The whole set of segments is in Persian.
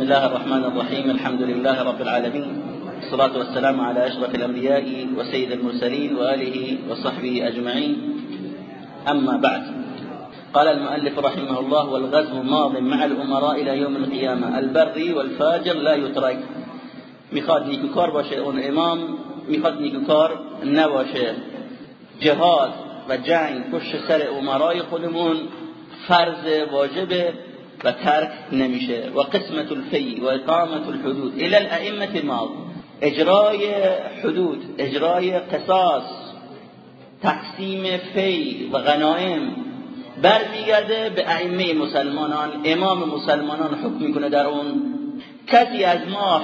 بسم الله الرحمن الرحيم الحمد لله رب العالمين الصلاة والسلام على أشرف الأنبياء وسيد المرسلين وآله وصحبه أجمعين أما بعد قال المؤلف رحمه الله والغزو ماض مع الأمراء إلى يوم القيامة البر والفاجر لا يترك میخواد نیکوکار باشه اون امام میخواد نیکوکار نباشه جهاد و جنگ پشت سر امرای خودمون فرض واجبه و ترک نمیشه. و قسمت الفی و اقامت الحدود. الى الائمه ماض اجرای حدود اجرای قصاص تقسیم فی و غنائم. برمیگرده به ائمه مسلمانان امام مسلمانان حکم می‌کنه در اون. کسی از ما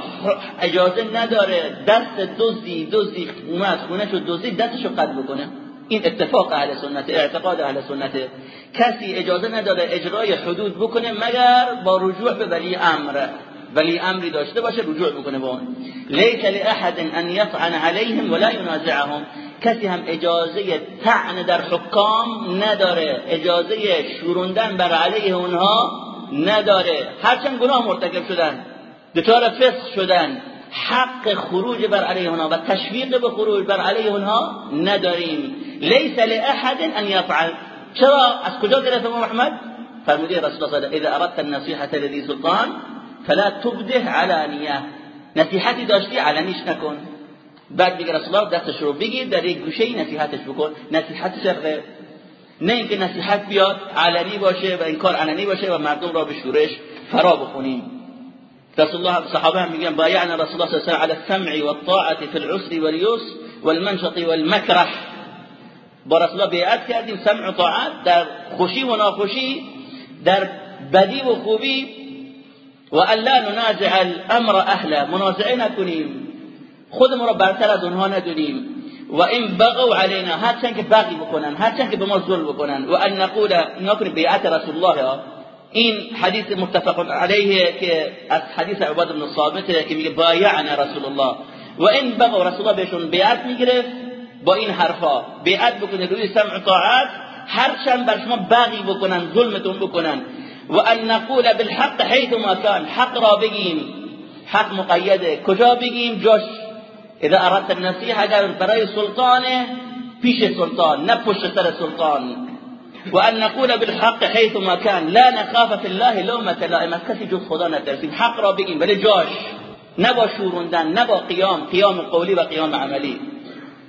اجازه نداره دست دزدی دزدی اومد خونه شد دزدی دستشو قطع بکنه. این اتفاق اهل سنت اعتقاد اهل سنت. کسی اجازه نداره اجرای حدود بکنه مگر با رجوع به ولی امر. ولی امری داشته باشه رجوع بکنه با اون. لیس لاحد ان یطعن علیهم ولا ینازعهم. کسی هم اجازه طعن در حکام نداره اجازه شوروندن بر علیه اونها نداره. هرچند گناه مرتکب شدن دچار فسق شدن حق خروج بر علیه اونها و تشویق به خروج بر علیه اونها نداریم. لیس لاحد ان یفعل. چرا از کجا گرفت محمد؟ فرموده رسول الله إذا أردت النصيحة لذي سلطان فلا تبده علانیه نصیحتی داشتی علنیش نکن بعد میگه رسول الله دستش رو بگیر در یک گوشه نصیحتش بکن. نصیحت شرقه نه اینکه نصیحت بیاد علنی باشه و این کار علنی باشه و مردم را به شورش فرا بخونیم. رسول الله صحابه هم میگن بایعنا رسول الله صلی الله علیه و على السمع والطاعه في العسر واليسر والمنشط والمكره با رسول الله بیعت کردیم سمع و طاعت در خوشی و ناخوشی در بدی و خوبی. و الا ننازع الامر اهله منازعه نکنیم خودمون را برتر از اونها ندونیم. و این بغوا علینا هرچند که بغی بکنن هرچند که به ما ظلم بکنن. و ان نقول نکنیم بیعت رسول الله. این حدیث متفق علیه که از حدیث عباد بن ثابت که میگه بایعنا رسول الله. و این بغوا رسول الله بهشون بیعت می‌گرفت. با این حرفا. بیعت بکنه روی سمع طاعت. هرچند بر شما بغی بکنن ظلمتون بکنن. و ان نقول بالحق حيث ما كان حق را بگیم. حق مقیده. کجا بگیم؟ جاش. اذا اردت النصیحه اگر برای سلطانه پیش سلطان نه پشت سر سلطان. و ان نقول بالحق حيث ما كان لا نخاف في الله لومة لائم. از کسی جز خدا نترسیم. حق را بگیم ولی جاش. نه با شوروندن نه با قیام. قیام قولی و قیام عملی.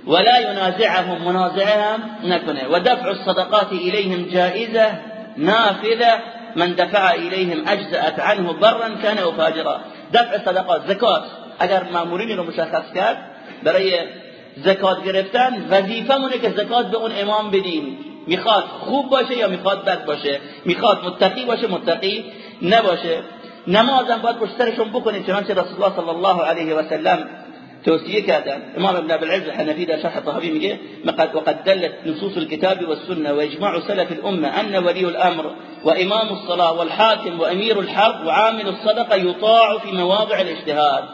ولا ينازعهم منازعهم نکنه و دفع الصدقات اليهم جائزه نافذه من دفع اليهم اجزأت عنه برا كان او فاجرا دفع صدقات زکات. اگر مامورینی رو مشخص کرد برای زکات گرفتن وظیفه مونه که زکات به اون امام بدیم. می‌خواد خوب باشه یا می‌خواد بد باشه؟ می‌خواد متقی باشه متقی نباشه. نمازم باید پشت سرشون بکنید چنانچه رسول الله صلی الله علیه و سلم توصیه کردن إمام ابن أبي العز الحنفي در شرح طهوي میگه وقد دلت نصوص الكتاب والسنة وإجماع سلف الأمة أن ولي الأمر وإمام الصلاة والحاكم وأمير الحرب وعامل الصدقة يطاع في مواضع الاجتهاد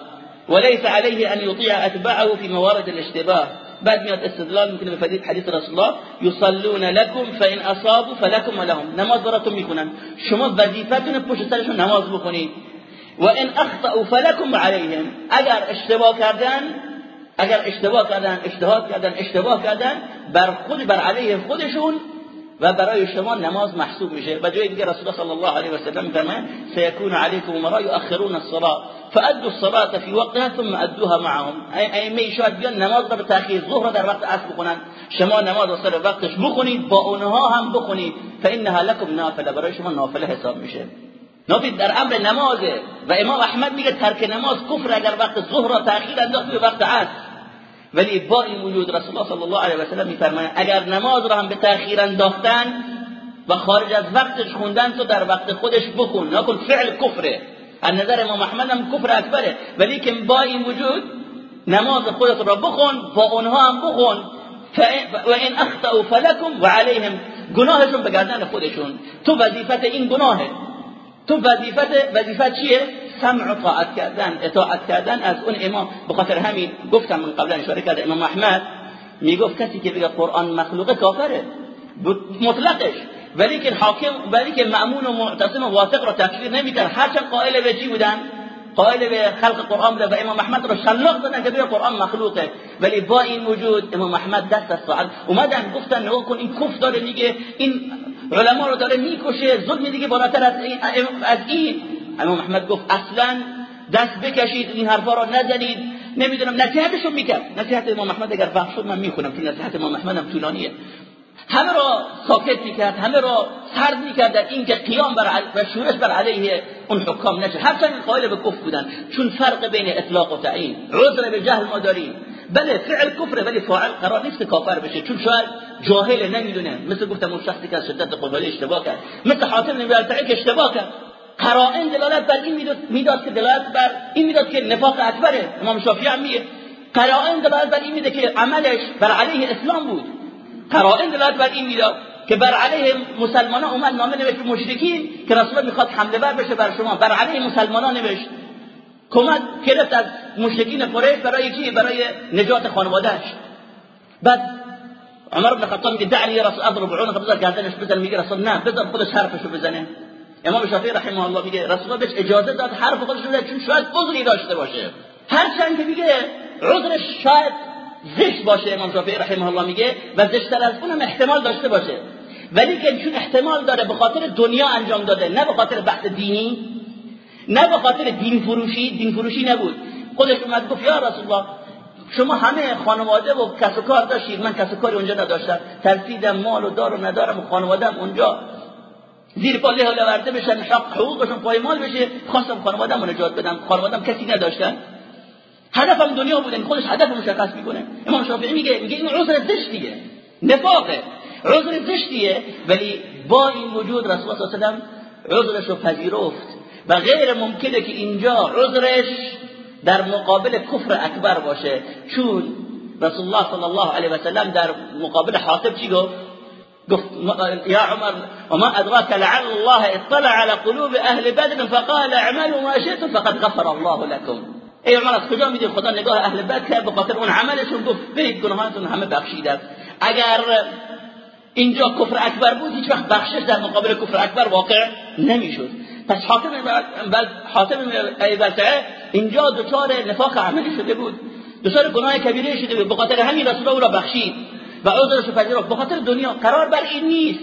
وليس عليه أن يطيع أتباعه في موارد الاشتباه بعد میاد استدلال میکنه به حدیث رسول الله یصلون لكم فإن أصابوا فلكم ولهم. نماز براتون میکنن شما وظیفتون پشت سرشون نماز بخونید. و ان أخطأوا فلكم عليهم. اگر اشتباه کردن اگر اشتباه کردن اجتهاد کردن اشتباه کردن بر خود بر علیه خودشون و برای شما نماز محسوب میشه. و جای دیگه رسول صلی الله علیه و سلم فرمان سيكون عليكم امراء يؤخرون الصلاة. فأدوا الصلاة في وقتها ثم أدوها معهم. ائمه شاید بیان نماز رو به تأخیر ظهر در وقت عصر بکنن شما نماز رو سر وقتش بخونید با اونها هم بخونید. فإنها لكم نافله. برای شما نافله حساب میشه. نافید در امر نمازه. و امام احمد میگه ترک نماز کفر اگر وقت ظهر را تاخیر انداخت به وقت عصر. ولی با این وجود رسول الله صلی الله علیه و سلم میفرماید اگر نماز را هم به تاخیر انداختن و خارج از وقتش خوندن تو در وقت خودش بخون نکن فعل کفره. از نظر امام احمد هم کفر اکبره. ولی که با این وجود نماز خودت را بخون با اونها هم بخون. و این اخطأوا فلکم و علیهم گناهشون به گردن خودشون. تو وظیفت این گناهه. تو وظیفت وظیفت چیه? سمع و طاعت کردن اطاعت کردن. از اون امام به خاطر همین گفتم من قبلا اشاره کرده امام احمد می‌گفت کسی که بگه قرآن مخلوق کافره. مطلقش. ولی که حاکم ولی که مأمون و معتصم و واثق را تکفیر نمی‌کرد. هرچند قائل به چی بودن؟ قائل به خلق قرآن بوده و امام احمد رو شلاق دادن که بگه قرآن مخلوقه. ولی با این وجود امام احمد دست از ساعت اومدن گفتن نگاه کن این کف داره میگه این علما رو داره می‌کشه ظلم دیگه بالاتر از این از این. امام احمد گفت اصلا دست بکشید این حرفا رو نزنید. نمی‌دونم نصیحتشون می‌کرد. نصیحت امام احمد اگر وقت شد من می‌خونم که نصیحت امام احمد هم طولانیه. همه را ساکت می‌کرد همه را سرد می‌کرد در اینکه قیام بر و شورش بر علیه اون حکام نشه. هرچند قائل به کفر بودن چون فرق بین اطلاق و تعیین. عذر به جهل ما داریم. بله فعل کفره ولی فاعل قرار نیست کافر بشه. چون شاید جاهل نمی‌دونه مثل گفتم اون شخصی که از شدت قضایی اشتباه کرد. مثل حاتم بن که اشتباه کرد. قرائن دلالت بر این می‌داد که دلالت بر این می‌داد که نفاق اکبره. امام شافعی هم میگه. قرائن دلالت بر این میده که عملش بر علیه اسلام بود. قرائن دلالت بر این می‌داد که بر علیه مسلمانان اومد نامه نوشت مشرکین که رسول می‌خواد حمله بر بشه بر شما. بر علیه مسلمانان نوشت. کمک گرفت از مشرکین قریش برای چی؟ برای نجات خانوادهش بعد عمر بن خطاب میگه دعني رسول اضرب عنق بذار گردنش بزن. میگه رسول نه بذار خودش حرفشو بزنه. امام شافعی رحمه الله میگه رسول بهش اجازه داد حرف خودش بزنه چون شاید عذری داشته باشه. هرچند که میگه عذرش شاید زشت باشه امام شافعی رحمه الله میگه و زشتتر از اونم احتمال داشته باشه. ولی که چون احتمال داره به خاطر دنیا انجام داده نه به خاطر بحث دینی نه به خاطر دین فروشی دین فروشی نبود. خودش اومد گفت یا رسول الله شما همه خانواده و کس و کار داشتید. من کس و کاری اونجا نداشتم. ترسیدم مال و دار و ندارم و خانوادم اونجا. زیر پا له ورده بشن حق حقوقشون پایمال بشه. خواستم خانوادم رو نجات بدم. خانوادم کسی نداشتن. هدفم دنیا بودن خودش هدف مشخص می‌کنه. امام شافعی میگه میگه این عذر زشتیه نفاقه. عذر زشتیه. ولی با این وجود رسول الله صلی الله علیه و عذرش رو پذیرفت. و غیر ممکنه که اینجا عذرش در مقابل کفر اکبر باشه. چون رسول الله صلی الله علیه و سلم در مقابل حاطب چی گفت؟ گفت یا عمر وما ادراك لعل الله اطلع على قلوب أهل بدر فقال اعملوا ما شئتم فقد غفر الله لكم. ای عمر از کجا میدید خدا نگاه أهل بدر کرد؟ به خاطر اون عملشون گفت برید گناهانتون همه بخشیده اگر اینجا کفر اکبر بود هیچ وقت بخشش در مقابل کفر اکبر واقع نمیشد. پس حاتم بل حاتم بلتعه اینجا دچار نفاق عملی شده بود. دچار گناه کبیره شده بود. بخاطر همین رسول او را بخشید. و عذرش پذیرفت بخاطر دنیا قرار بر این نیست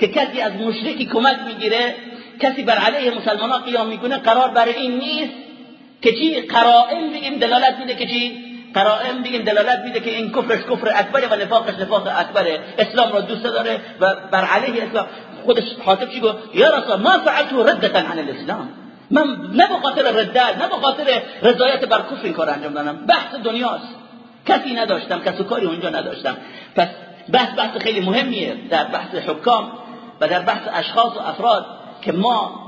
که کسی از مشرکی کمک می‌گیره. کسی بر علیه مسلمان قیام می‌کنه. قرار بر این نیست که چی؟ قرائن بگیم دلالت میده که چی؟ قرائن بگیم دلالت میده که این کفرش کفر اکبره و نفاقش نفاق اکبره. اسلام را دوست داره و بر علیه اسلام. خودش حاطب چی گفت؟ یا رسول ما فعلت ردتا عن الاسلام. من نه به خاطر ردت نه به خاطر رضایت بر کفر این کار انجام دادم. بحث دنیاست. کسی نداشتم کسی کاری اونجا نداشتم. پس بحث بحث خیلی مهمیه در بحث حکام و در بحث اشخاص و افراد که ما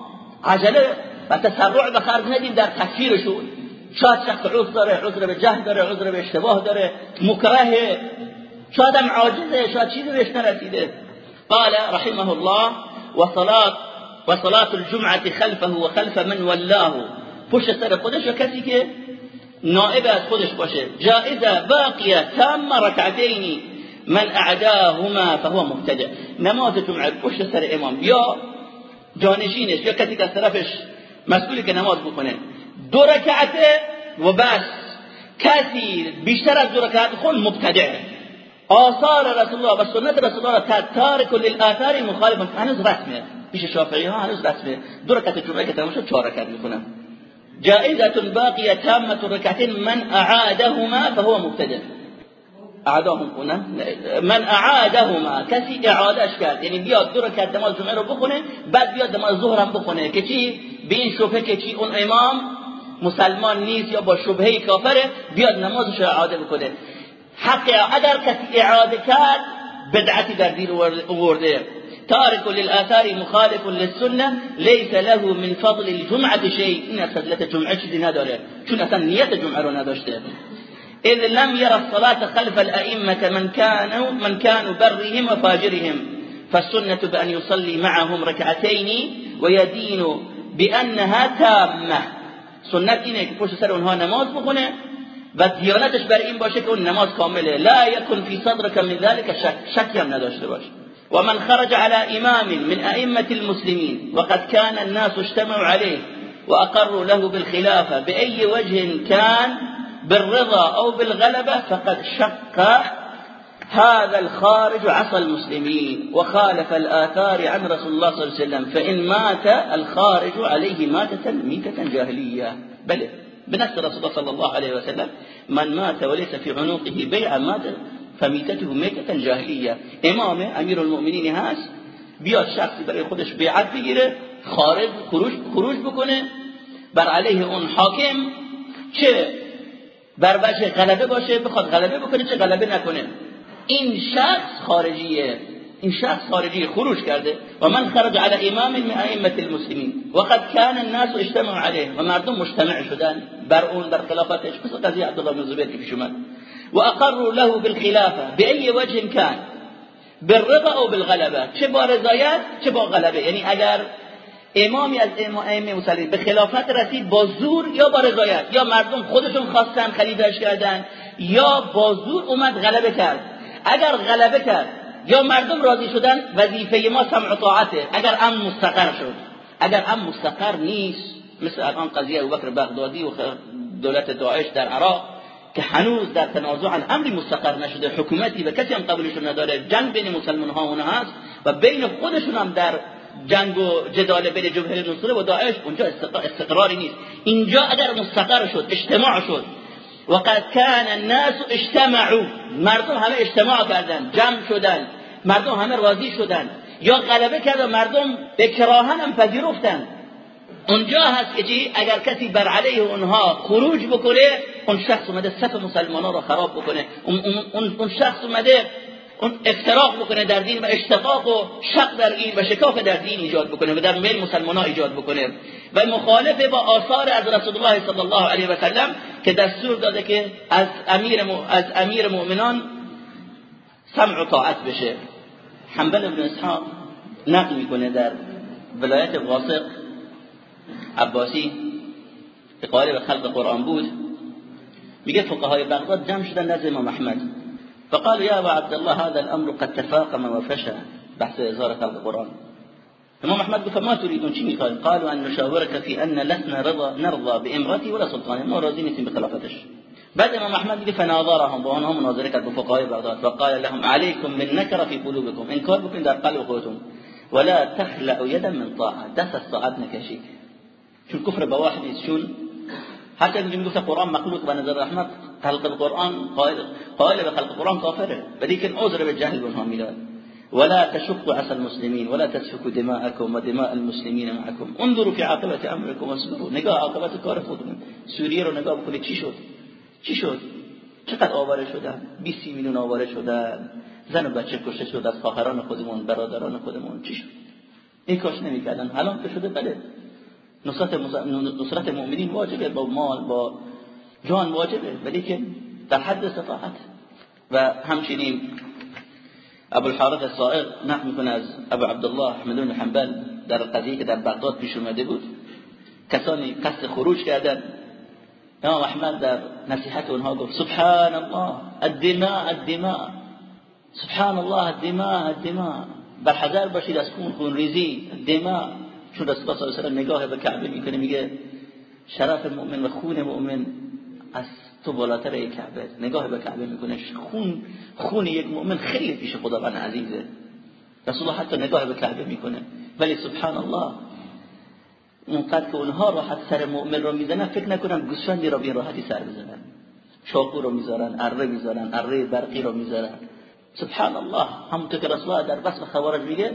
عجله و تسرع به خرج ندیم در تکفیرشون. شاید شخص عذر داره عذر به جهل داره عذر به اشتباه داره. مکره شاید هم عاجزه شاید چیزی بهش نرسیده. قال رحمه الله وصلاة وصلاة الجمعة خلفه وخلف من ولاه پشت سر خودش و کسی که نائب از خودش باشه. جائزه باقیه. تام رکعتین. من اعداهما فهو مبتدع. نماز جمعه پشت سر امام. یا جانشینش یا کسی که از طرفش مسئولی که نماز بکنه دو رکعته و بس. کسی بیشتر از دو رکعت خون مبتدع آثار رسول الله و سنت رسول الله تارک للآثار مخالف هنوز رسمه پیش شافعی ها هنوز رسمه دو رکعت جمعه که تمام شد چهار رکعت می‌کنن جائزة باقية تامة ركعتين من أعادهما فهو مبتدع. اعادهم کنه من اعادهما. کسی اعادهش کرد. یعنی بیاد دو رکعت نماز جمعه رو بخونه بعد بیاد نماز ظهر هم بخونه. که چی؟ به این شبهه که چی؟ اون امام مسلمان نیست یا با شبهه کافره بیاد نمازش اعاده بکنه. حق اگر کسی اعاده کرد بدعتی در دین ورده تارك للآثار مخالف للسنة ليس له من فضل الجمعة شيء این فضلت جمعه چیزی نداره. چون أصلا نیت جمعه رو نداشته. إذ لم يرى الصلاة خلف الأئمة من كانوا من كانوا برهم وفاجرهم. فالسنة بأن يصلي معهم ركعتين ويدين بأنها تامة. سنت اینه که سر اونها نماز بخونه و دیانتش بر این باشه که اون نماز کامله. لا يكن في صدرك من ذلك شك شکی هم نداشته باشه ومن خرج على إمام من أئمة المسلمين وقد كان الناس اجتمعوا عليه وأقروا له بالخلافة. بأي وجه كان بالرضا أو بالغلبة فقد شق هذا الخارج عصى المسلمين وخالف الآثار عن رسول الله صلى الله عليه وسلم. فإن مات الخارج عليه ماتة ميتة جاهلية بل بنفس رسول الله صلى الله عليه وسلم من مات وليس في عنقه بيع مات فمیتته میتة جاهلیه امام امیر المؤمنین هست بیاد شخصی برای خودش بیعت بگیره خارج خروج, خروج بکنه. بر علیه اون حاکم چه بر وجه غلبه باشه بخواد غلبه بکنه چه غلبه نکنه. این شخص خارجیه. این شخص خارجی خروج کرده و من خرج على امام من ائمه المسلمین. وقد كان الناس اجتمعوا عليه و مردم مجتمع شدن بر اون در خلافتش. مثل قضیه عبدالله بن زبیر که پیش و اقروا له بالخلافه باي وجه كان؟ بالرضا او بالغلبه چه با رضایت چه با غلبه. یعنی اگر امامی از ائمه مسلمین به خلافت رسید با زور یا با رضایت. یا مردم خودشون خواستن خلیفهش کردن یا با زور اومد غلبه کرد. اگر غلبه کرد یا مردم راضی شدن وظیفه ما سمع طاعته. اگر ام مستقر شد. اگر ام مستقر نیست مثل الان قضیه ابوبکر بغدادی و دولت داعش در عراق که هنوز در تنازع امری مستقر نشده. حکومتی و کسی هم قبولشون نداره. جنگ بین مسلمان ها هست و بین خودشون هم در جنگ و جدال بین جبهه نصره و داعش اونجا استقراری نیست. اینجا اگر مستقر شد اجتماع شد. وقد كان الناس اجتمعوا. مردم همه اجتماع کردن. جمع شدن. مردم همه راضی شدن. یا غلبه کرد مردم به کراهن هم پذیرفتن. اونجا هست که اگر کسی بر علیه اونها خروج بکنه اون شخص اومده صف مسلمانان رو خراب بکنه. اون, اون, اون شخص اومده اون افتراق بکنه در دین و اشتقاق و شق در این و شکاف در دین ایجاد بکنه و در میل مسلمان ایجاد بکنه. و مخالف با آثار از رسول الله صلی الله علیه و سلم که دستور داده که از امیر از امیر مؤمنان سمع و طاعت بشه. حنبل بن اسحاق نقل می‌کنه در ولایت واسق عباسی که قائل به خلق قرآن بود. میگه فقهای بغداد جمع شدن نزد امام احمد. فقالوا يا ابا عبد الله هذا الامر قد تفاقم وفشى بحث ازار خلق القرآن امام احمد گفت ما تريدون چی می‌خواید قالوا ان نشاورك في ان لسنا رضا نرضى بامرتي ولا سلطانه ما راضی نیستیم به خلافتش بعد إمام أحمد بيجي فناظرهم بقول هم مناظره كانت بفقهاء بغداد فقال لهم عليكم بالنكره في قلوبكم. انكار بكم در قلبكم ولا تخلعوا يدا من طاعة. دس الطاعه نكشي شو الكفر بواحد شو حتى يجي يقول القرآن مخلوق بنظر أحمد؟ خلق القرآن قائل. قائل بخلق القرآن كافر. بدي كان عذر بالجهل بينهم ميلاد ولا تشقوا عسى المسلمين. ولا تسفكوا دماءكم ودماء المسلمين معكم. انظروا في عاقبة أمركم واصبروا نگاه عاقبت کار خودمون سوریه رو نگاه بکنید چی شد. چی شد؟ چقدر آواره شدن؟ 20 میلیون آواره شدن. زن و بچه کشته شد از خواهران خودمون برادران خودمون. چی شد؟ این کاش نمی‌کردن. الان که شده بله. نصرت, نصرت مؤمنین واجبه. با مال با جان واجبه. ولی که در حد استطاعت و همچنین ابو الحارث الصائغ نقل می‌کنه از ابو عبدالله احمد بن حنبل در قضیه در بغداد پیش اومده بود. کسانی قصد خروج کردن. امام احمد در نصیحت اونها گفت سبحان الله الدماء الدماء. سبحان الله الدماء الدماء. بر حذر باشید از خون خون ریزی الدماء. چون رسول الله صلی الله نگاه به کعبه می‌کنه میگه شرف مؤمن و خون مؤمن از تو بالاتر کعبه. نگاه به کعبه می‌کنه خون خون یک مؤمن خیلی پیش خداوند عزیزه. رسول الله حتی نگاه به کعبه می‌کنه. ولی سبحان الله اونقدر که اونها راحت سر مؤمن رو می‌زنن فکر نکنم گوسفندی رو بی راحتی سر بزنن. چاقو رو می‌ذارن اره می‌ذارن اره برقی رو می‌ذارن. سبحان الله همونطور که رسول در وصف خوارج میگه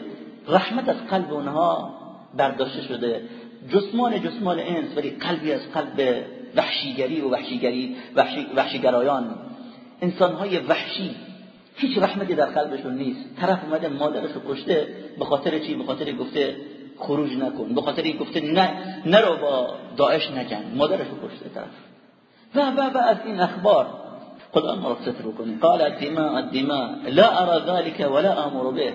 رحمت از قلب اونها برداشته شده. جسمان جسمان انس ولی قلبی از قلب وحشیگری و وحشیگری وحشی وحشیگرایان. انسان های وحشی هیچ رحمتی در قلبشون نیست. طرف اومده مادرش رو کشته به خاطر چی؟ به خاطر گفته خروج نکن. به خاطر این گفته نه نرو با داعش نجنگ مادرش رو کشته طرف. و و و از این اخبار. خدا ما ستر بکنه. قال الدماء الدماء. لا ارى ذلك ولا امر به.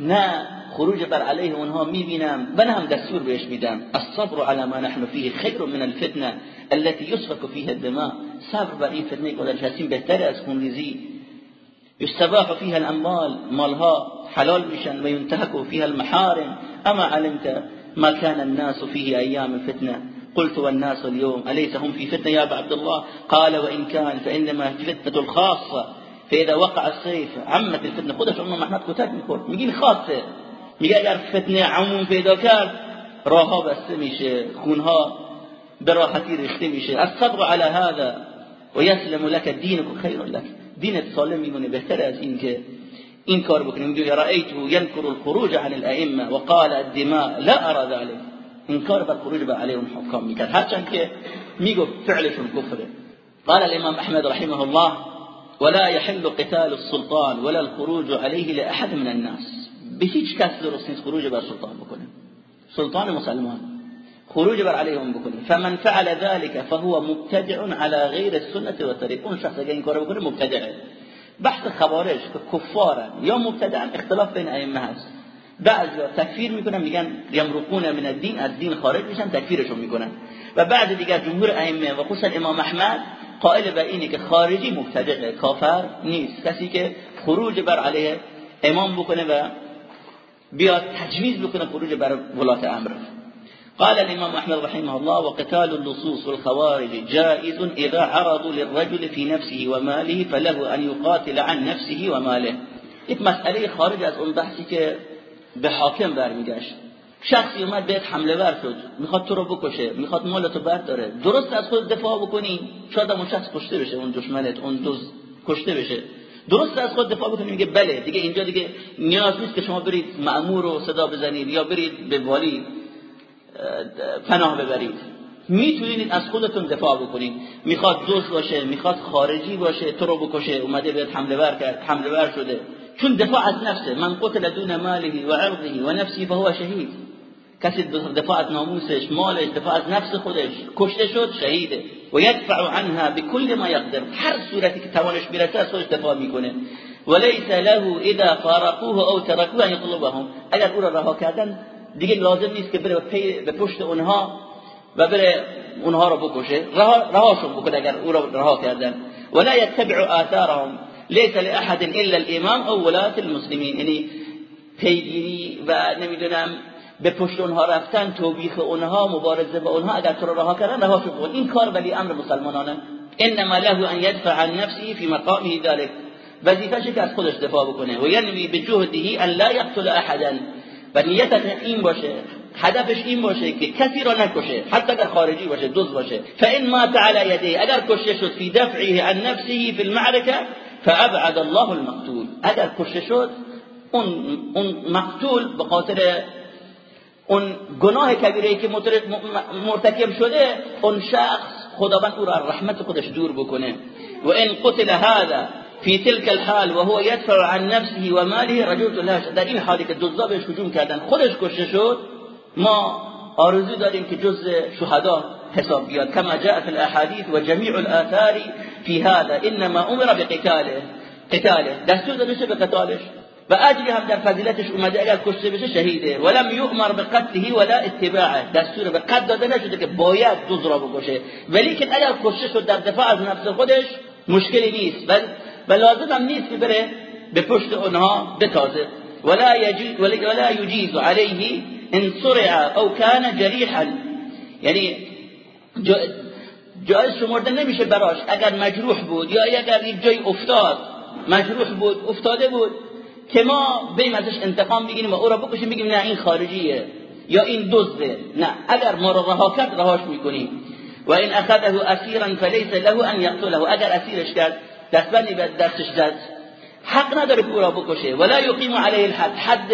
نه خروج بر علیه اونها می‌بینم نه هم دستور بهش میدم. الصبر على ما نحن فيه خیر من الفتنه التي يسفك فيها الدماء. صبر بر این فتنه که هستیم بهتر از خونریزی. يستباح فيها الأموال مالها حلال میشن و ينتهك فيها المحارم. أما علمت ما كان الناس فيه أيام الفتنة؟ قلت والناس اليوم أليس هم في فتنة يا أبا عبد الله؟ قال وإن كان فإنما فتنة الخاصة. فإذا وقع السيف عمت الفتنة. خودش امام محمد کتک میخورد میگین خاصة. اگر فتنة عموم پیدا کرد راهها بسته میشه خونها به راحتی رشته میشه الصبر على هذا و یسلم لك دینك خیر لك. دینت سالم میمونه بهتر از این که این کار بکنیم. میگه رأیته ینکر الخروج عن الأئمة وقال الدماء لا أرى ذلك. این کار بر خروج بر علیه اون حکام میکرد. هرچند که میگفت فعلشون کفره قال الإمام أحمد رحمه الله ولا يحل قتال السلطان ولا الخروج عليه لأحد من الناس. به هیچ کس درست نیست خروج بر سلطان بکنه. سلطان مسلمان. خروج بر علیهم بکنه فمن فعل ذلك فهو مبتدع على غیر السنه و طریق. اون شخص اگه این کارو بکنه مبتدعه. بحث خوارج که یا مبتدعن اختلاف بین ائمه هست. بعضی تکفیر می‌کنن میگن یمرقون من الدین از دین خارج میشن تکفیرشون می‌کنن. و بعد دیگر جمهور ائمه و خصوصا امام احمد قائل بر اینه که خارجی مبتدع کافر نیست. کسی که خروج بر علیه امام بکنه و بیاد تجویز بکنه خروج بر ولات امر. قال الإمام أحمد رحمه الله وقتال اللصوص والخوارج جائز إذا عرضوا للرجل في نفسه وماله فله أن يقاتل عن نفسه وماله. یک مسئله خارج از اون بحثی که به حاکم برمیگشت. شخصی اومد بهت حمله ور شد. می‌خواد تو رو بکشه. می‌خواد مالتو برداره. درست از خود دفاع بکنی. شاید اون شخص کشته بشه اون دشمنت اون دوز کشته بشه. درست از خود دفاع بکنی. میگه بله دیگه اینجا دیگه نیاز نیست که شما برید مأمور رو صدا بزنید یا برید به والی. پناه ببرید. می‌تونید از خودتون دفاع بکنید. می‌خواد دوست باشه می‌خواد خارجی باشه تو رو بکشه اومده بهت حمله ور کرد حمله ور شده. چون دفاع از نفسه. من قتل دون ماله و عرضه و نفسی فهو شهید. کسی دفاع از ناموسش مالش دفاع از نفس خودش. کشته شد شهیده. و یدفع عنها بكل ما يقدر هر صورتی که توانش می‌رسه از خودش دفاع می‌کنه. وليس له اذا فارقوه او تركوه ان يطلبهم اگر او را رها کردن دیگه لازم نیست که بره به پشت اونها و بره اونها رو بکشه. رهاشون بکنه اگر او را رها کردن. ولا يتبع آثارهم. ليس لأحد الا الامام او ولات المسلمین. یعنی پیگیری و نمی‌دونم به پشت اونها رفتن توبیخ اونها مبارزه با اونها اگر تو رو رها کردن رهاشون بکن. این کار ولی امر مسلمانانه. انما له ان يدفع عن نفسه في مقامه ذلك وظیفه‌ش که از خودش دفاع بکنه. و به جهده ان لا يقتل احدا. و نیتش این باشه هدفش این باشه که کسی را نکشه حتی اگر خارجی باشه دوز باشه. فان مات على یده اگر کشته شد فی دفعه عن نفسه فی المعركه فابعد الله المقتول. اگر کشته شد اون اون مقتول به خاطر اون گناه کبیره که مرتکب شده اون شخص خداوند او را رحمت خودش دور بکنه. و ان قتل هذا في تلك الحال وهو يدفع عن نفسه وماله رجوت الله. در این حالی که دزدا بهش هجوم کردن خودش کشته شد ما آرزو داریم که جز شهدا حساب بیاد. كما جاء في الاحاديث وجميع الآثار في هذا انما أمر بقتاله قتاله. دستور داده به قتالش و اجری هم در فضیلتش اومده اگر کشته بشه شهیده. ولم یؤمر بقتله ولا اتباعه. دستور به قتل داده نشده که باید دزد را بکشه. ولی که اگر کشته شد در دفاع از نفس خودش مشکلی نیست. و لازم نیست که بره به پشت اونها بتازه ولا يجيز ولا يجيز عليه ان صرع او كان جريحا یعنی جایز شمرده نمیشه براش. اگر مجروح بود یا اگر یک جای افتاد مجروح بود افتاده بود که ما بیم ازش انتقام بگیریم و او را بکشیم بگیم نه این خارجیه یا این دزده. نه اگر ما را رها کرد رهاش می‌کنیم. و این اخذه اسیرا فلیس له ان یقتله. اگر اسیرش کرد دستبندی به دستش زد. حق نداره که او را بکشه. ولا یقیم علیه الحد. حد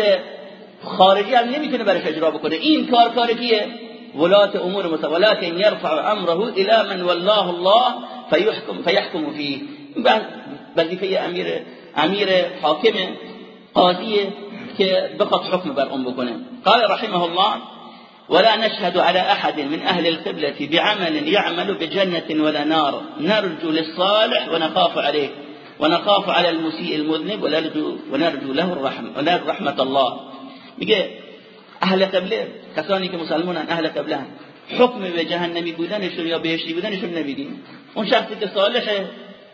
خارجی هم نمی‌تونه برش اجرا بکنه. این کار کار کیه؟ ولات امور مسلم ولكن يرفع امره الى من والله الله فيحكم فيحكم فيه وظیفه امیر امیر حاکم قاضیه که بخواد حکم بر اون بکنه. قال رحمه الله ولا نشهد على أحد من أهل القبلة بعمل يعمل بجنة ولا نار. نرجو للصالح ونخاف عليه. ونخاف على المسيء المذنب ونرجو, ونرجو له الرحمة ونرجو رحمة الله. میگه اهل قبله کسانی که مسلمانن اهل قبله حکم به جهنمی بودنشون یا بهشتی بودنشون نمیدیم اون شخصی که صالحه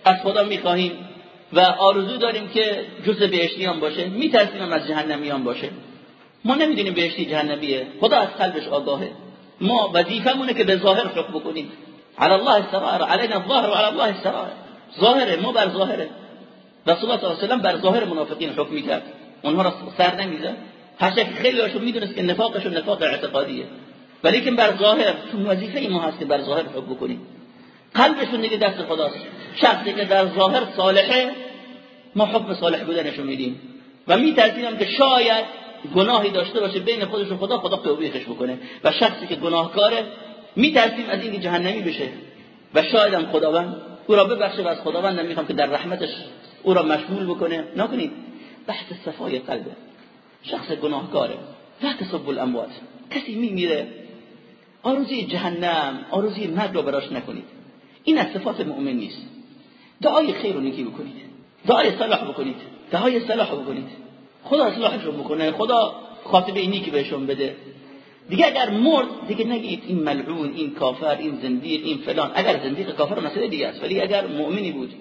از خدا می‌خواهیم و آرزو داریم که جز بهشتیان باشه میترسیم از جهنمیان باشه. ما نمی‌دونیم بهشتی جهنمیه. خدا از قلبش آگاهه. ما وظیفمونه که به ظاهر حکم بکنیم. علی الله السرائر. علینا الظاهر و علی الله السرائر. ظاهره ما بر ظاهره. رسول الله صلی الله علیه و بر ظاهر منافقین حکم می‌کرد. اونها را سر نمی‌زد. هرچه خیلی هاشون می‌دونست که نفاقشون نفاق اعتقادیه. ولی که بر ظاهر چون وظیفه ما هست که بر ظاهر حکم بکنیم. قلبشون دیگه دست خداست. شخصی که در ظاهر صالحه ما حکم صالح بودنشون میدیم. و میترسیم که شاید گناهی داشته باشه بین خودش و خدا خدا توبیخش بکنه. و شخصی که گناهکاره میترسیم از اینکه جهنمی بشه. و شاید هم خداوند او را ببخشه و از خداوند می‌خوام که در رحمتش او را مشمول بکنه. نکنید. بحث صفای قلبه شخص گناهکاره. لا تسب الاموات. کسی میمیره. آرزوی جهنم آرزوی مرگ را براش نکنید. این از صفات مؤمن نیست. دعای خیر و نیکی بکنید. دعای صلاح بکنید. دعای صلاح بکنید. خدا اصلاحش رو بکنه. خدا خاطبه اینی که بهشون بده. دیگه اگر مرد دیگه نگید این ملعون این کافر این زندیق این فلان. اگر زندیق کافر مسئله دیگه است. ولی اگر مؤمنی بود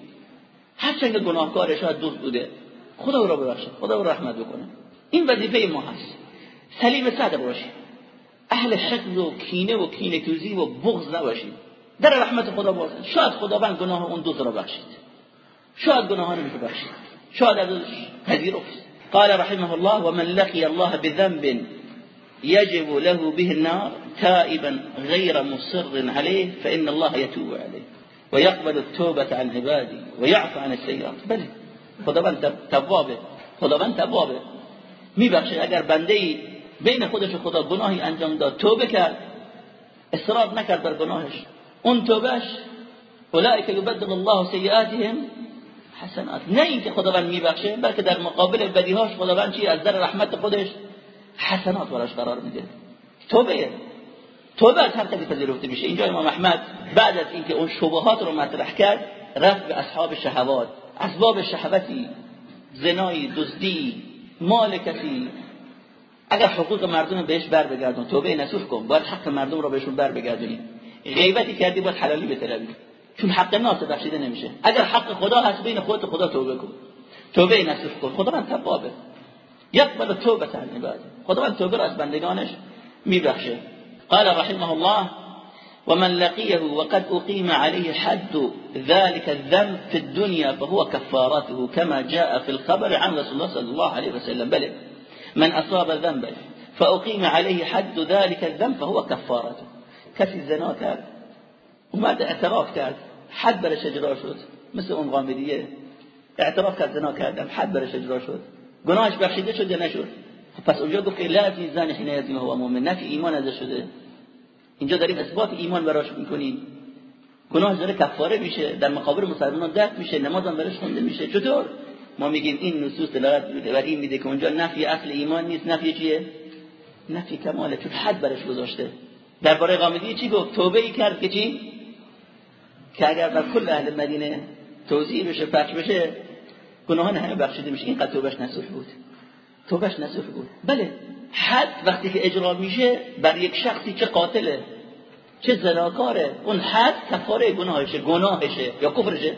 هر چند گناهکار شاید دوست بوده خدا او را ببخشه خدا او رحمت بکنه. این وظیفه ما هست. سلیم صدر باشید اهل حقد و کینه و کینه توزی و بغض نباشید در رحمت خدا باشید شاید خداوند گناه اون دوست را بخشید. شاید گناهانش بخشید شاید ازش پذیرفت. قال رحمه الله ومن لقي الله بذنب يجب له به النار تائبا غير مصر عليه فإن الله يتوب عليه ويقبل التوبة عن عباده ويعفو عن السيئات. بله خداوند توابه خداوند توابه میبخشه اگر بنده بین خودش و خدا گناهی انجام داد توبه کرد. اصرار نکرد بر گناهش. اون توبهش اولئک یبدل الله سیئاتهم حسنات نه اینکه خداوند میبخشه بلکه در مقابل بدیهاش خداوند چی؟ از در رحمت خودش حسنات براش قرار میده. توبه. توبه از هر کسی پذیرفته میشه. اینجا امام احمد بعد از اینکه اون شبهات رو مطرح کرد رفت به اصحاب شهوات. اسباب شهوتی زنایی دزدی مال کسی. اگر حقوق مردم بهش بر بگردون توبه نصوح کن. باید حق مردم رو بهشون بر بگردونی غیبتی کردی باید حلالی بطلبی چون حق ناس بخشیده نمیشه. اگر حق خدا هست بین خودت خدا توبه کن. توبه نصوح کن. خدا من توابه. یقبل توبه عن عباده خدا توبه را از بندگانش میبخشه. قال رحمه الله ومن لقيه وقد أقيم عليه حد ذلك الذنب في الدنيا فهو كفارته كما جاء في الخبر عن رسول الله صلى الله عليه وسلم. بل من أصاب ذنبا فأقيم عليه حد ذلك الذنب فهو كفارته كفي الزنا كان وماذا اعتراف كان حد برش اجرا شد. مثل اون غامدیه اعتراف کرد زنا کردم حد برش اجرا شد. گناهش بخشیده شد یا نشد؟ پس اونجا گفت لا فی زن حين یزنی هو مؤمن. نفی ایمان ازش شده. اینجا داریم اثبات ایمان براش می‌کنیم. گناه داره کفاره میشه. در مقابل مسلمانان دفع میشه. نماز هم براش خونده میشه. چطور؟ ما میگیم این نصوص دلالت بر این میده که اونجا نفی اصل ایمان نیست نفی چیه؟ نفی کماله. چون حد برش گذاشته. درباره قامدی چی گفت؟ توبه ای کرد که چی؟ که اگر بر کل اهل مدینه توضیح بشه پخش بشه گناهان همه بخشیده میشه. این قد توبهش نصوح بود. توبهش نصوح بود. بله حد وقتی که اجرا میشه بر یک شخصی چه قاتله چه زناکاره اون حد کفاره گناهشه گناهشه یا کفرشه؟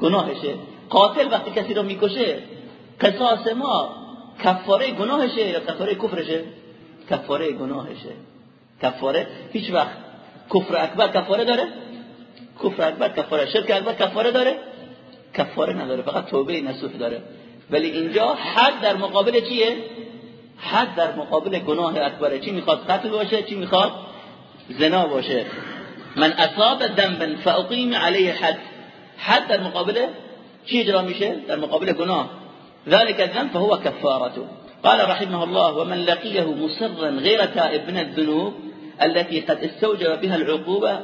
گناهشه. قاتل وقتی کسی رو می‌کشه قصاص ما کفاره گناهشه یا کفاره کفرشه؟ کفاره گناهشه. کفاره هیچ وقت کفر اکبر کفاره داره؟ کفر اکبر کفاره شرک اکبر کفاره داره؟ کفاره نداره فقط توبه نصوح داره. ولی اینجا حد در مقابل چیه؟ حد در مقابل گناه اکبره چی می‌خواد قتل باشه؟ چی می‌خواد زنا باشه؟ من اصاب ذنبا فاقیم علیه حد. حد در مقابل چی اجرا میشه؟ در مقابل گناه. ذلك الذنب فهو كفارته. قال رحمه الله ومن لقيه مصرا غير تائب من الذنوب التي قد استوجب بها العقوبة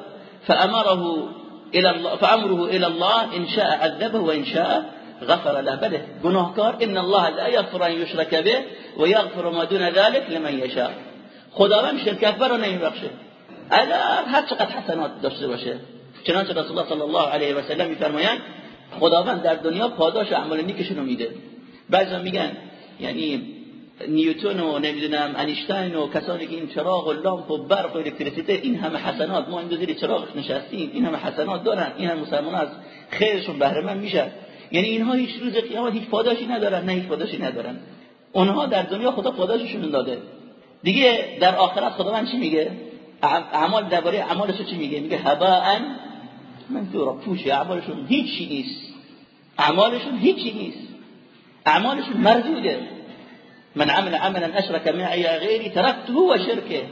فأمره إلى الله فأمره إلى الله إن شاء عذبه وإن شاء غفر له. بله گناهکار ان الله لا يغفر ان يشرك به ويغفر ما دون ذلك لمن يشاء. خداوند شرک اکبر رو نمیبخشه. اگر هر چقدر حسنات داشته باشه. چنانچه رسول الله صلی الله علیه و سلم میفرمایند خداوند در دنیا پاداش اعمال نیکشون رو میده. بعضی میگن یعنی نیوتن و نمی‌دونم انیشتین و کسانی که این چراغ و لامپ و برق و الکتریسیته این همه حسنات. ما این زیر چراغش نشستیم. این همه حسنات دارن. این همه مسلمان از خیرشون بهره من میشن یعنی اینها هیچ روز قیامت هیچ پاداشی ندارن. نه هیچ پاداشی ندارن. اونها در دنیا خدا پاداششون داده. دیگه در آخرت خداوند چی میگه؟ اعمال درباره اعمالش چی میگه؟ میگه هباء منثورا. پوش اعمالشون هیچی نیست. اعمالشون هیچی نیست. اعمالشون مردوده من عمل عملا اشرك معي غیری ترکته و شرکه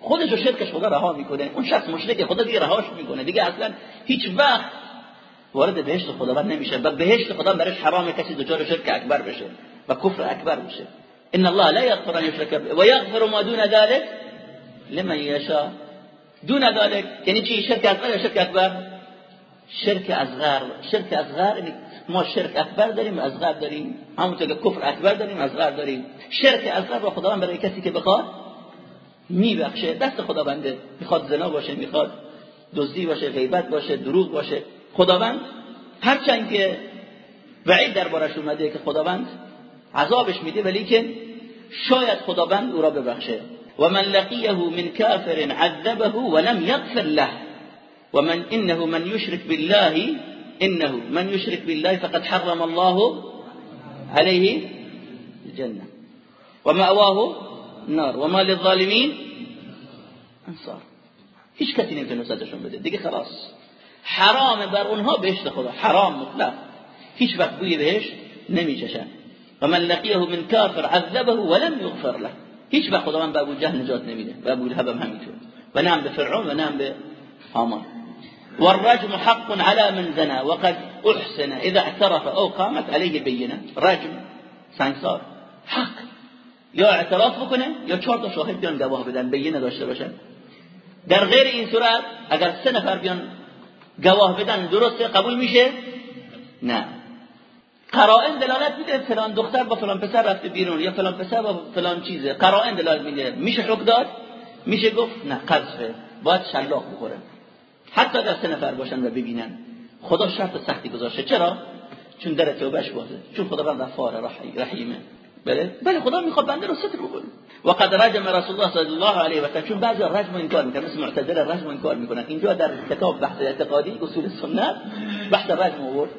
خودش و شرکش خدا رها می‌کنه. اون شخص مشرک خدا دیگه رهاش می‌کنه. دیگه اصلا هیچ وقت وارد بهشت خداوند نمیشه. و بهشت خدا برش حرام کسی دچار شرک اکبر بشه و کفر اکبر بشه. ان الله لا یغفر ان یشرک و یغفر ما دون ذلك لمن یشاء دون ذلك یعنی چی؟ شرک اکبر شرک اکبر؟ شرک اصغر شرک اصغر یعنی ما شرک اکبر داریم اصغر داریم. همونطور که کفر اکبر داریم اصغر داریم. شرک اصغر رو خداوند برای کسی که بخواد میبخشه. دست خداونده. می‌خواد زنا باشه می‌خواد دزدی باشه غیبت باشه دروغ باشه. خداوند هرچند که وعید دربارش اومده که خداوند عذابش میده ولی که شاید خداوند او را ببخشه. و من لقیه من کافر عذبه ولم یغفر له. و من انه من یشرک بالله إنه من یشرک بالله فقد حرم الله عليه الجنة. و مأواه نار و ما للظالمین انصار هیچ کسی نمیتونه نصرتشون بده دیگه خلاص. حرام بر اونها بهشت حرام مطلق. هیچ وقت بوی بهش نمیچشن و من لقیه من کافر عذبه ولم یغفر له. هیچ وقت خدا؟ من جهل نجات نمیده و ابو لهب هم همینطور و نام به فرعون و نام به حامان والرجم حق على من زنا وقد احسن اذا اعترف او قامت عليه بينه رجم سنگسار حق. یا اعتراف بکنه یا چهار تا شاهد بیان گواه بدن بینه داشته باشن. در غیر این صورت اگر سه نفر بیان گواه بدن درسته؟ قبول میشه؟ نه. قرائن دلالت میده فلان دختر با فلان پسر رفته بیرون یا فلان پسر با فلان چیزه. قرائن دلالت میده. میشه حکم داد؟ میشه گفت نه قذفه. باید شلاق بخوره. حتی در سه نفر باشن و ببینن. خدا شرط سختی گذاشته. چرا؟ چون در توبهش بازه. چون خدا بند غفار رحیمه. بله؟ بله خدا می‌خواد بنده رو ستر بکنه. و قد رجم رسول الله صلی الله علیه و سلم. چون بعضی رجم انکار می‌کنن. مثل معتزله رجم انکار می‌کنن. اینجا در کتاب بحث اعتقادی اصول سنت بحث رجم آورد.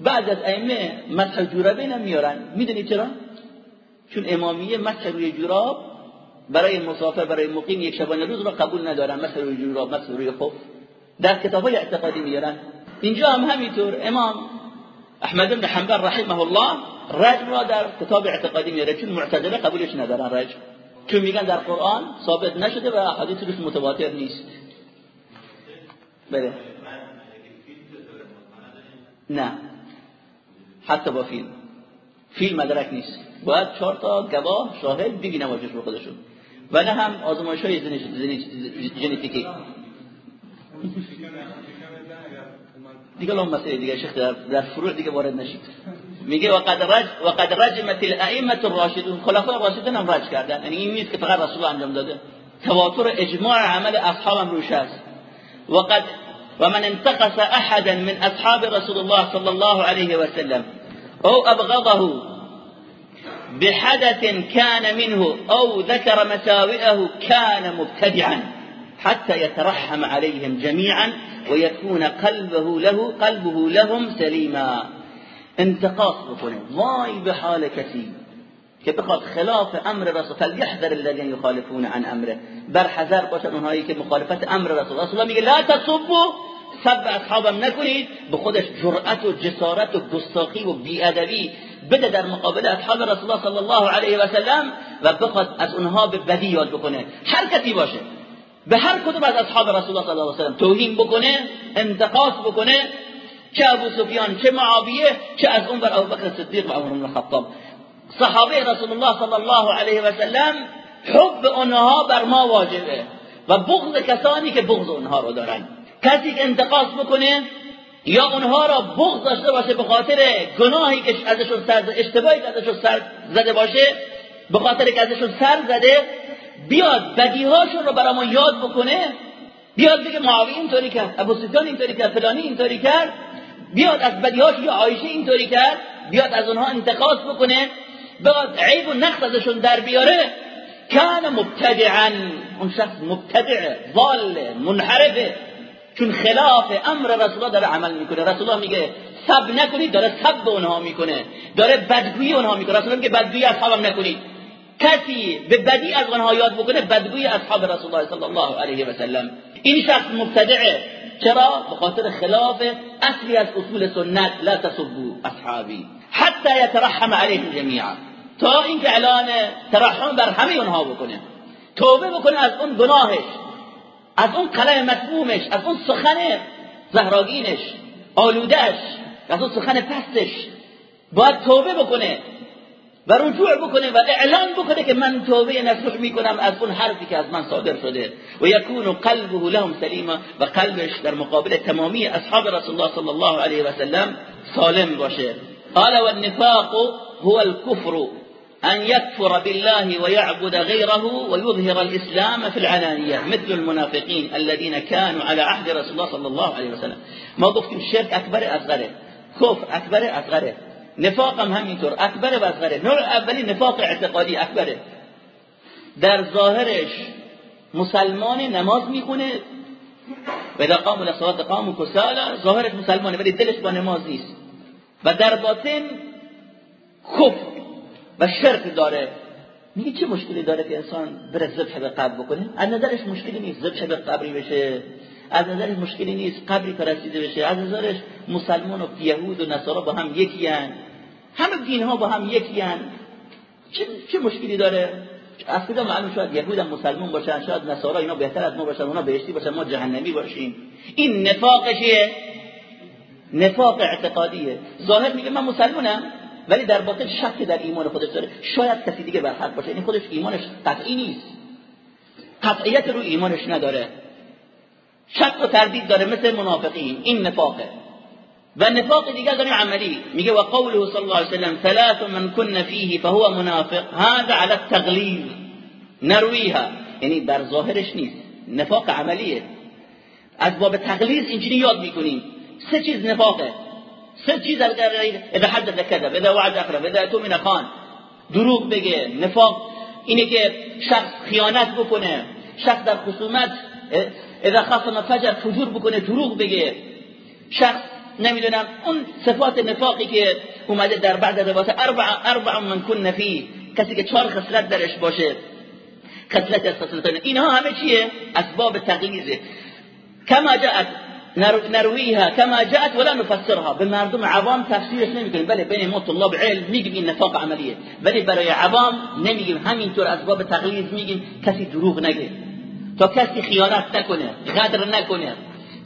بعد از ائمه مسح جورابین میارن. می‌دونی چرا؟ چون امامیه مسح روی جوراب برای مسافر برای مقیم یک شبانه روز را قبول ندارن. مسح روی جوراب مسح روی خف در کتاب های اعتقادی میارن اینجا هم همینطور امام احمد بن حنبل رحمه الله رجم را در کتاب اعتقادی میاره چون معتزله قبولش ندارن رجم چون میگن در قرآن ثابت نشده و حدیث روش متواتر نیست. بله. نه. حتی با فیلم. فیلم مدرک نیست. باید چهار تا گواه شاهد ببینه واجش رو خودشون. و نه هم آزمایش های ژنتیکی دیگه لهم مسئله دیگه شیخ در فروع دیگه وارد نشید میگه وقد رج وقد رجمت الائمه الراشدون خلفاء الراشدون هم رج کردن یعنی این نیست که فقط رسول انجام داده تواتر اجماع عمل اصحابم روش است وقد ومن انتقص احدا من اصحاب رسول الله صلى الله عليه وسلم أو ابغضه بحدث كان منه أو ذكر مساوئه كان مبتدعا حتى يترحم عليهم جميعا ويكون قلبه له قلبه لهم سليما. انتقاص بکنه وای به حال کسی که خلاف امر رسول فلیحذر الذين يخالفون عن امره بر حذر باشن اونهایی که مخالفت امر رسول الله میگه لا تصبوا. سب اصحابم نکنید به خودش جرأت و جسارت و گستاخی و بیادبی بده در مقابل اصحاب رسول الله صلی الله علیه و سلم و بخواد از اونها به بدی یاد بکنه هر کسی باشه. به هر کدوم از اصحاب رسول الله صلی الله علیه و سلم توهین بکنه انتقاص بکنه چه ابو سفیان چه معاویه چه از اون بر ابوبکر صدیق و عمر بن الخطاب. صحابه رسول الله صلی الله علیه و سلم حب اونها بر ما واجبه و بغض کسانی که بغض اونها رو دارن. کسی که انتقاص بکنه یا اونها را بغض داشته باشه به خاطر گناهی که ازشون سر اشتباهی که ازشون سر زده باشه به خاطر که ازشون سر زده بیاد بدیهاشون رو برای ما یاد بکنه بیاد بگه معاویه اینطوری کرد ابو سفیان اینطوری کرد فلانی اینطوری کرد بیاد از بدیهاش یا عایشه اینطوری کرد بیاد از اونها انتقاص بکنه بیاد عیب و نقص ازشون در بیاره. کان مبتدعا اون شخص مبتدع ضال منحرفه چون خلاف امر رسول الله داره عمل می‌کنه. رسول الله میگه سب نکنید داره سب به اونها می‌کنه داره بدگویی اونها می‌کنه. رسول میگه بدگویی اصحابم نکنید. کسی به بدی از آنها یاد بکنه بدگویی اصحاب رسول الله صلی الله علیه و سلم. این شخص مبتدعه. چرا؟ به خاطر خلاف اصلی از اصول سنت لا تسبوا اصحابی. حتی یترحم علیهم جمیعا تا اینکه اعلان ترحم بر همه اونها بکنه. توبه بکنه از اون گناهش از اون قلم مسمومش از اون سخن زهراگینش آلودهش از اون سخن پستش. باید توبه بکنه. و رجوع بکنه و اعلان بکنه که من توبه نصوح می‌کنم از اون حرفی که از من صادر شده. و یکون قلبه لهم سلیما و قلبش در مقابل تمامی اصحاب رسول الله صلی الله علیه و سلم سالم باشه. قال والنفاق هو الكفر أن يكفر بالله ويعبد غيره ويظهر الإسلام في العلانية مثل المنافقين الذين كانوا على عهد رسول الله صلى الله عليه وسلم ما گفتیم شرک اکبر اصغره کفر اکبر اصغره نفاق هم همینطور. اکبر و اصغره نوع اولی نفاق اعتقادی اکبره. در ظاهرش مسلمان نماز می‌خونه. و اذا قاموا لصلاه قاموا کسالا ظاهرش مسلمانه ولی دلش با نماز نیست. و در باطن کفر و شرک داره. میگه چه مشکلی داره که انسان بره ذبح به قبر بکنه؟ از نظرش مشکلی نیست ذبح به قبری بشه. از نظرش مشکلی نیست قبری پرستیده بشه. از نظرش مسلمان و یهود و نصارا با هم یکی هن. همه دین ها با هم یکی هن. چه, چه مشکلی داره؟ از کجا معلوم شاید یهود هم مسلمان باشن شاید نصارا اینا بهتر از ما باشن اونا بهشتی باشن ما جهنمی باشیم. این نفاقشه نفاق اعتقادیه. ظاهر میگه من مسلمانم ولی در باطن شک در ایمان خودش داره. شاید کسی دیگه بر باشه. این خودش ایمانش قطعی نیست. قطعیت رو ایمانش نداره. شک و تردید داره مثل منافقین. این نفاقه. و نفاق دیگه داره عملی. میگه و قوله صلی الله علیه وسلم ثلاث من كن فيه فهو منافق. هذا على التغلیظ نرویها. یعنی بر ظاهرش نیست. نفاق عملیه. از باب تغلیظ اینجوری یاد می‌کنیم. سه چیز نفاقه. سه چیز اذا حدث کذب اذا وعد اخرب اذا اؤتمن خان. دروغ بگه. نفاق اینه که شخص خیانت بکنه. شخص در خصومت اذا خاصم فجر فجور بکنه دروغ بگه. شخص نمی‌دونم اون صفات نفاقی که اومده در بعد روایت اربع اربع من کن فی کسی که چهار خصلت درش باشه. خصلت از خصلتان اینها همه چیه؟ اسباب تغلیظه کما جاءت نرویها کما جاءت ولا نفسرها. به مردم عوام تفسیرش نمی‌کنیم بله بین ما طلاب علم میگیم این نفاق عملیه. ولی برای عوام نمیگیم. همینطور از باب تقلید میگیم. کسی دروغ نگه. تا کسی خیانت نکنه غدر نکنه.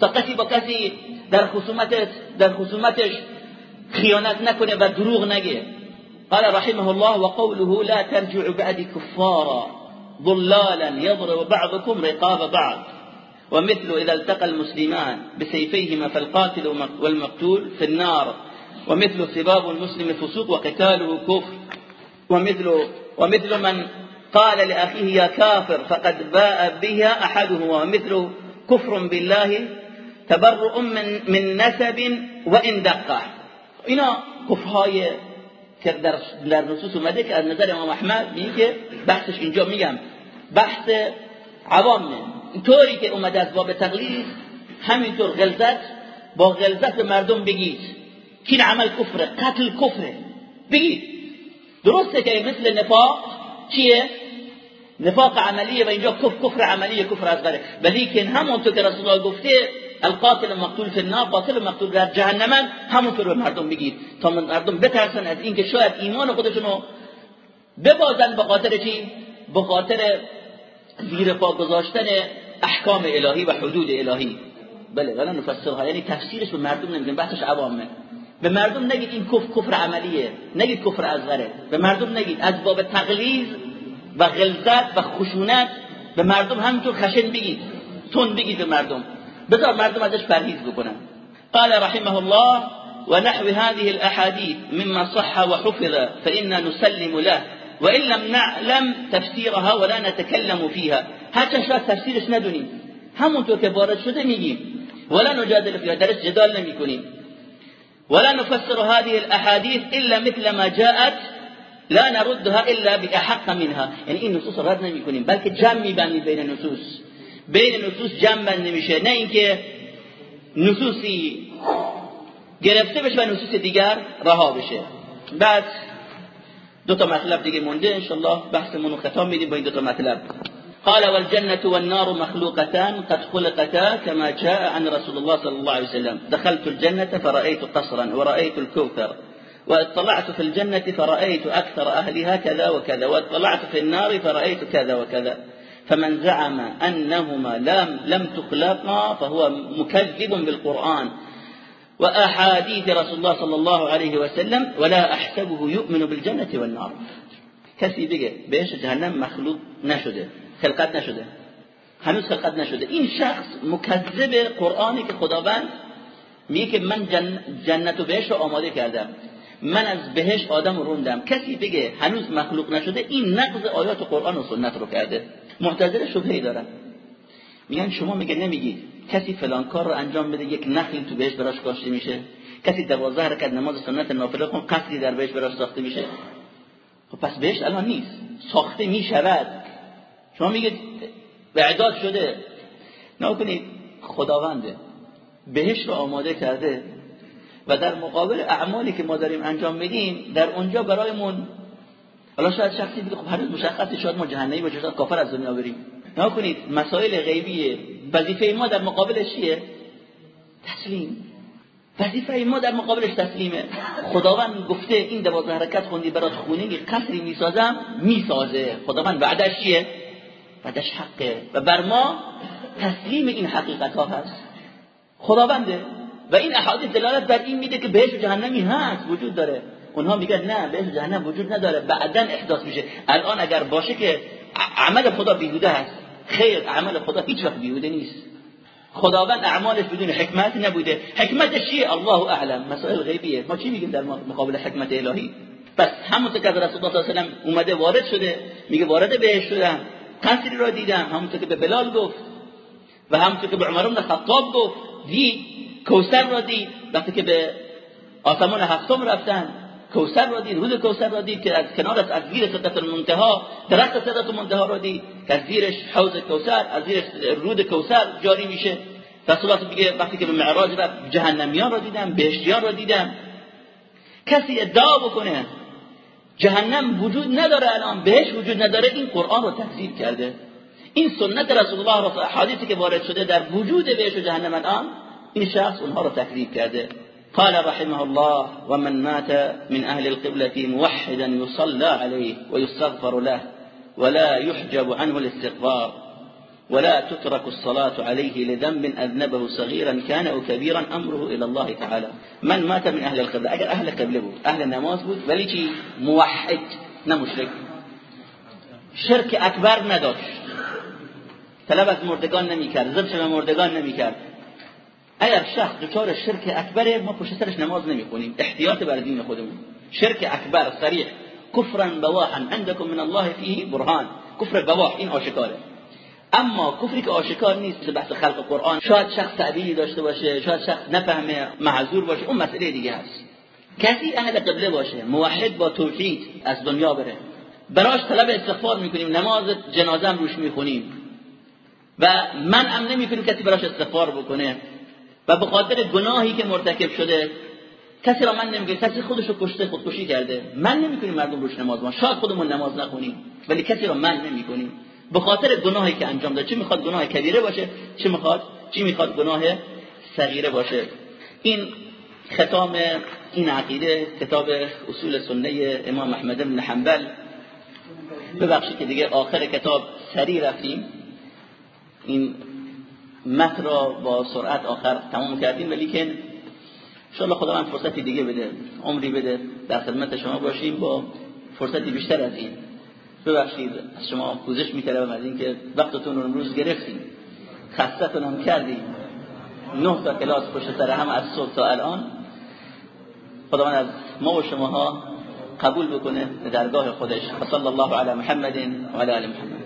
تا کسی با کسی در خصومتش در خصومتش خیانت نکنه و دروغ نگه. قال رحمه الله وقوله لا ترجع بعد كفارا ضلالا يضرب بعضكم رقاب بعض. ومثل إذا التقى المسلمان بسيفيهما فالقاتل والمقتول في النار. ومثل سباب المسلم فسوق وقتاله كفر. ومثل ومثل من قال لأخيه يا كافر فقد باء بها أحدهما ومثل كفر بالله تبرؤ من, من نسب وإن دقه اینا کفرهای که در, در نصوص اومده که از نظر امام احمد میگه بحثش اینجا میگم. بحث عوامه طوری که اومده از باب تقلید همینطور غلظت با غلظت مردم بگید. کین عمل کفره. قتل کفره. بگید. درسته که مثل نفاق چیه؟ نفاق عملیه و اینجا کفر کفر عملیه کفر اصغره ولی که همونطور که رسول الله گفته القاتل مقتول فی النار قاتل مقتول در جهنم همونطور به مردم بگید. تا مردم بترسن از اینکه شاید ایمان خودشونو ببازن به خاطر چی؟ به خاطر زیر پا گذاشتن احکام الهی و حدود الهی. بله ولی نفسرها یعنی تفسیرش به مردم نمیگیم بحثش عوامه. به مردم نگید این کفر کفر عملیه نگید کفر اصغره به مردم نگید از باب تقلیز و غلظت و خشونت به مردم همینطور خشن بگید تون بگید به مردم. بذار مردم ازش پرهیز بکنن. قال رحمه الله ونحو هذه الاحاديث مما صح وحفظ فإنا نسلم له وإن لم نعلم تفسيرها ولا نتكلم فيها. هرچند شاید تفسیرش ندونیم. همونطور که وارد شده میگیم. ولا نجادل فيها درش جدال نمی‌کنیم. ولا نفسر هذه الاحاديث الا مثل ما جاءت لا نردها إلا بأحق منها. یعنی این نصوص رد نمیکنیم بلکه جمع میبندیم بین نصوص. بین نصوص جمع بند نمیشه نه اینکه نصوصی گرفته بشه و نصوص دیگر رها بشه. بعد دو تا مطلب دیگه مونده. انشالله بحثمون رو ختام میدیم با این دو تا مطلب. قال والجنة والنار مخلوقتان قد خلقتا كما جاء عن رسول الله صلى الله عليه وسلم. دخلت الجنة فرأيت قصرا ورأيت الكوثر. واطلعت في الجنة فرأيت أكثر أهلها كذا وكذا واطلعت في النار فرأيت كذا وكذا. فمن زعم أنهما لم, لم تخلقا فهو مكذب بالقرآن. وأحاديث رسول الله صلى الله عليه وسلم ولا أحسبه يؤمن بالجنة والنار. کسی بگه بهش جهنم مخلوق نشده خلقت نشده. هنوز خلقت نشده. این شخص مکذب قرآنی که خداوند میگه من جنت و بهش رو آماده کردم من از بهش آدم روندم. کسی بگه هنوز مخلوق نشده این نقض آیات قرآن و سنت رو کرده. معتزله شبهه دارن. میگن شما میگه نمیگید کسی فلان کار رو انجام بده یک نخلی تو بهش براش کاشته میشه؟ کسی دوازده حرکت نماز سنت نافله کن قصری در بهش براش ساخته میشه؟ خب پس بهش الان نیست. ساخته می‌شود. شما میگید به اعداد شده کنید خداونده بهش رو آماده کرده. و در مقابل اعمالی که ما داریم انجام میدیم در اونجا برایمون حالا شاید شخصی بگه خب هنوز مشخصی شاید ما جهنمی باشیم شاید کافر از دنیا بریم. نه کنید مسائل غیبیه وظیفه ما در مقابلش چیه؟ تسلیم. وظیفه ما در مقابلش تسلیمه. خداوند گفته این دوازده حرکت خوندی برات خونه قصری می‌سازم می‌سازه. خداوند بعدش چیه؟ بعدش حقه. و بر ما تسلیم این حقیقت ها هست. خداونده و این احادیث دلالت بر این میده که بهش جهنمی هست وجود داره. اونها میگن نه بهش جهنم وجود نداره. بعدا احداث میشه. الان اگر باشه که عمل خدا بیهوده هست. خیر عمل خدا هیچ وقت بیهوده نیست. خداوند اعمالش بدون حکمت نبوده. حکمتش چیه؟ الله اعلم. مسائل غیبیه. ما چی میگیم در مقابل حکمت الهی؟ پس همونطور که رسول الله صلی الله علیه و سلم اومده وارد شده میگه وارد بهش شدم. قصری را دیدم. همونطور که به بلال گفت. و همونطور که به عمر بن خطاب گفت. دید کوثر را دید. وقتی که به آسمان هفتم رفتن کوثر را دید رود کوثر را دید که از کنارش از زیر صدت المنتها درخت صدت المنتها را دید که از زیرش حوض کوثر از زیرش رود کوثر جاری میشه. رسول میگه وقتی که به معراج رفت جهنمیان را دیدم بهشتیان را دیدم. کسی ادعا بکنه جهنم وجود نداره الان بهش وجود نداره این قرآن رو تکذیب کرده. این سنت رسول الله حدیثی که وارد شده در وجود بهش و جهنم الان این شخص رو تکذیب کرده قال رحمه الله ومن مات من أهل القبلة موحدا يصلى عليه ويستغفر له ولا يحجب عنه الاستغفار ولا تترك الصلاة عليه لذنب أذنبه صغيرا كان أو كبيرا أمره إلى الله تعالى. من مات من أهل القبلة؟ أجل أهل قبله أهل النماز بود ولی موحد نمشرك شرك أكبر نداشت. طلب از مردگان نمی کرد ضد مردگان نمی کرد اگر شخص دچار شرک اکبره ما پشت سرش نماز نمی‌خونیم. احتیاط بر دین خودمون. شرک اکبر صریح. کفرا بواحا عندكم من الله فيه برهان. کفر بواح این آشکاره. اما کفری که آشکار نیست بحث خلق قرآن. شاید شخص تعبیری داشته باشه شاید شخص نفهمه معذور باشه اون مسئله دیگه هست. کسی اهل قبله باشه موحد با توحید از دنیا بره. براش طلب استغفار می‌کنیم نماز جنازه روش می‌خونیم. و من ام نمی‌کنیم کسی براش استغفار بکنه. و به خاطر گناهی که مرتکب شده کسی را من نمیگه کسی خودش رو کشته خودکشی کرده. من نمی‌کنیم مردم روش نماز ما. شاید خودمون نماز نخونیم ولی کسی را من نمی‌کنیم به خاطر گناهی که انجام داده چه می‌خواد گناه کبیره باشه چه می‌خواد چی می‌خواد گناه صغیره باشه. این ختام این عقیده کتاب اصول سنه امام احمد بن حنبل. ببخشید که دیگه آخر کتاب سری رفتیم. این متن را با سرعت آخر تمام کردیم ولی که انشاءالله خدا من فرصتی دیگه بده عمری بده در خدمت شما باشیم با فرصتی بیشتر از این. ببخشید از شما پوزش می‌کردم از اینکه وقتتون رو امروز گرفتیم. خستتون هم کردیم. نه تا کلاس پشت سر هم از صبح تا الان. خدا من از ما و شماها قبول بکنه به درگاه خودش. صلی الله علی محمد و علی محمد.